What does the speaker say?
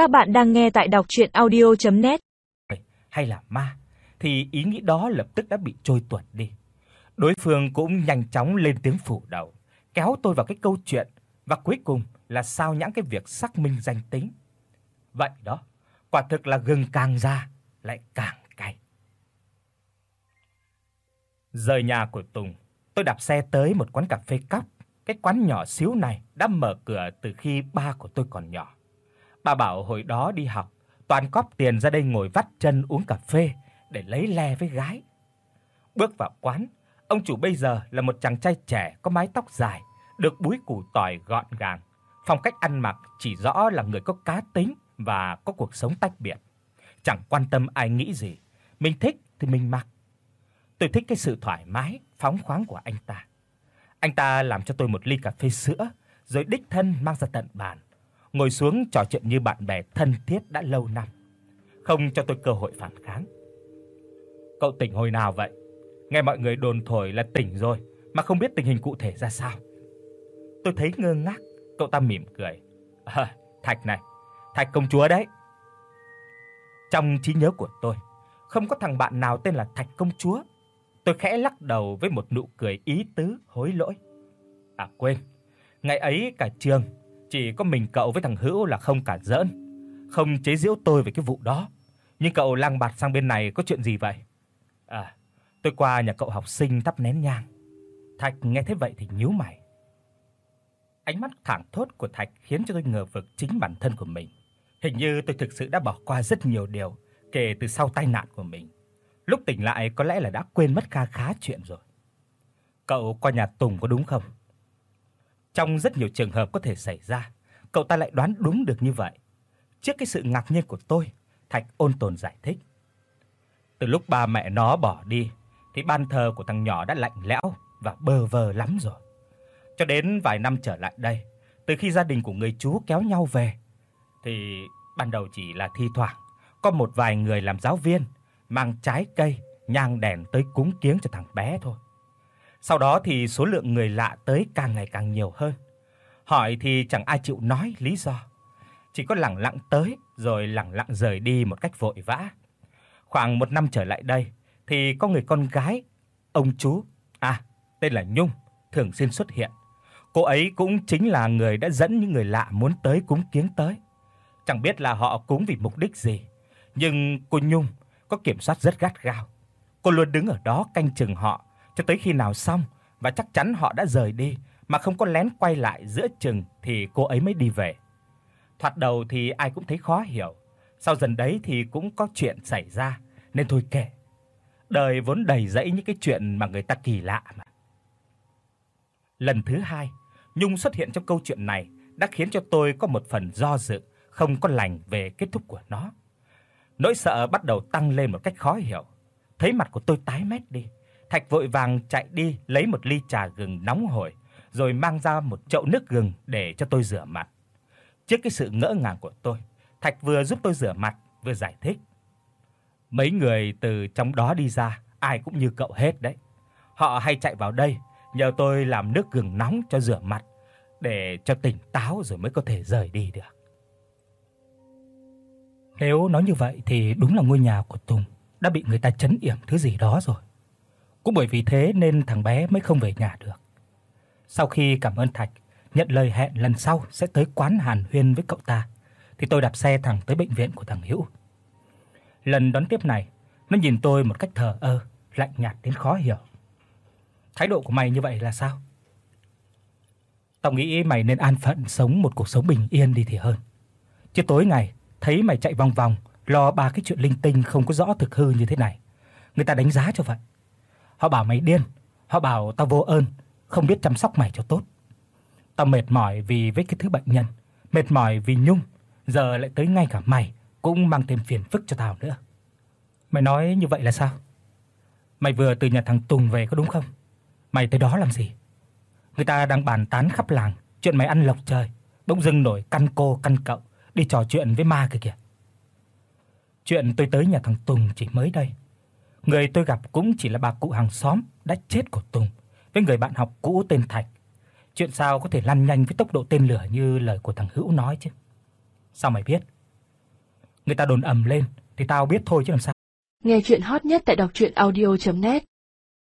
Các bạn đang nghe tại đọc audio net Hay là ma thì ý nghĩ đó lập tức đã bị trôi tuột đi. Đối phương cũng nhanh chóng lên tiếng phủ đầu, kéo tôi vào cái câu chuyện và cuối cùng là sao nhãng cái việc xác minh danh tính. Vậy đó, quả thực là gừng càng ra lại càng cay. Rời nhà của Tùng, tôi đạp xe tới một quán cà phê cóc. Cái quán nhỏ xíu này đã mở cửa từ khi ba của tôi còn nhỏ. Bà bảo hồi đó đi học, toàn cóp tiền ra đây ngồi vắt chân uống cà phê để lấy le với gái. Bước vào quán, ông chủ bây giờ là một chàng trai trẻ có mái tóc dài, được búi củ tỏi gọn gàng, phong cách ăn mặc chỉ rõ là người có cá tính và có cuộc sống tách biệt. Chẳng quan tâm ai nghĩ gì, mình thích thì mình mặc. Tôi thích cái sự thoải mái, phóng khoáng của anh ta. Anh ta làm cho tôi một ly cà phê sữa, rồi đích thân mang ra tận bàn, ngồi xuống trò chuyện như bạn bè thân thiết đã lâu năm, không cho tôi cơ hội phản kháng. Cậu tỉnh hồi nào vậy? Nghe mọi người đồn thổi là tỉnh rồi mà không biết tình hình cụ thể ra sao. Tôi thấy ngơ ngác, cậu ta mỉm cười. À, Thạch này, Thạch công chúa đấy. Trong trí nhớ của tôi, không có thằng bạn nào tên là Thạch công chúa. Tôi khẽ lắc đầu với một nụ cười ý tứ hối lỗi. À quên, ngày ấy cả trường chỉ có mình cậu với thằng Hữu là không cả giỡn, không chế giễu tôi về cái vụ đó. Nhưng cậu lang bạt sang bên này có chuyện gì vậy? À, tôi qua nhà cậu học sinh thắp nén nhang. Thạch nghe thế vậy thì nhíu mày. Ánh mắt thẳng thốt của Thạch khiến cho tôi ngờ vực chính bản thân của mình. Hình như tôi thực sự đã bỏ qua rất nhiều điều kể từ sau tai nạn của mình. Lúc tỉnh lại có lẽ là đã quên mất kha khá chuyện rồi. Cậu qua nhà Tùng có đúng không? Trong rất nhiều trường hợp có thể xảy ra, cậu ta lại đoán đúng được như vậy. Trước cái sự ngạc nhiên của tôi, Thạch ôn tồn giải thích. Từ lúc ba mẹ nó bỏ đi thì ban thờ của thằng nhỏ đã lạnh lẽo và bơ vơ lắm rồi. Cho đến vài năm trở lại đây, từ khi gia đình của người chú kéo nhau về thì ban đầu chỉ là thi thoảng có một vài người làm giáo viên mang trái cây, nhang đèn tới cúng kiếng cho thằng bé thôi. Sau đó thì số lượng người lạ tới càng ngày càng nhiều hơn. Hỏi thì chẳng ai chịu nói lý do. Chỉ có lẳng lặng tới rồi lẳng lặng rời đi một cách vội vã. Khoảng một năm trở lại đây thì có người con gái ông chú à tên là Nhung thường xuyên xuất hiện. Cô ấy cũng chính là người đã dẫn những người lạ muốn tới cúng kiếng tới. Chẳng biết là họ cúng vì mục đích gì, nhưng cô Nhung có kiểm soát rất gắt gao. Cô luôn đứng ở đó canh chừng họ cho tới khi nào xong và chắc chắn họ đã rời đi mà không có lén quay lại giữa chừng thì cô ấy mới đi về. Thoạt đầu thì ai cũng thấy khó hiểu, sau dần đấy thì cũng có chuyện xảy ra nên thôi kệ. Đời vốn đầy rẫy những cái chuyện mà người ta kỳ lạ mà. Lần thứ hai, Nhung xuất hiện trong câu chuyện này đã khiến cho tôi có một phần do dự, không có lành về kết thúc của nó. Nỗi sợ bắt đầu tăng lên một cách khó hiểu. Thấy mặt của tôi tái mét đi, Thạch vội vàng chạy đi lấy một ly trà gừng nóng hổi, rồi mang ra một chậu nước gừng để cho tôi rửa mặt. Trước cái sự ngỡ ngàng của tôi, Thạch vừa giúp tôi rửa mặt, vừa giải thích. Mấy người từ trong đó đi ra, ai cũng như cậu hết đấy. Họ hay chạy vào đây nhờ tôi làm nước gừng nóng cho rửa mặt để cho tỉnh táo rồi mới có thể rời đi được. Nếu nói như vậy thì đúng là ngôi nhà của Tùng đã bị người ta trấn yểm thứ gì đó rồi. Cũng bởi vì thế nên thằng bé mới không về nhà được. Sau khi cảm ơn Thạch, nhận lời hẹn lần sau sẽ tới quán Hàn Huyên với cậu ta, thì tôi đạp xe thẳng tới bệnh viện của thằng Hữu. Lần đón tiếp này, nó nhìn tôi một cách thờ ơ, lạnh nhạt đến khó hiểu. Thái độ của mày như vậy là sao? Tao nghĩ mày nên an phận sống một cuộc sống bình yên đi thì hơn. Chứ tối ngày thấy mày chạy vòng vòng lo ba cái chuyện linh tinh không có rõ thực hư như thế này, người ta đánh giá cho vậy. Họ bảo mày điên, họ bảo tao vô ơn, không biết chăm sóc mày cho tốt. Tao mệt mỏi vì với cái thứ bệnh nhân, mệt mỏi vì Nhung, giờ lại tới ngay cả mày cũng mang thêm phiền phức cho tao nữa. Mày nói như vậy là sao? Mày vừa từ nhà thằng Tùng về có đúng không? Mày tới đó làm gì? Người ta đang bàn tán khắp làng chuyện mày ăn lộc trời, bỗng dưng nổi căn cô căn cậu đi trò chuyện với ma kia kìa. Chuyện tôi tới nhà thằng Tùng chỉ mới đây. Người tôi gặp cũng chỉ là bà cụ hàng xóm đã chết của Tùng, với người bạn học cũ tên Thạch. Chuyện sao có thể lăn nhanh với tốc độ tên lửa như lời của thằng Hữu nói chứ? Sao mày biết? người ta đồn ầm lên, thì tao biết thôi chứ làm sao. Nghe truyện hot nhất tại doctruyenaudio.net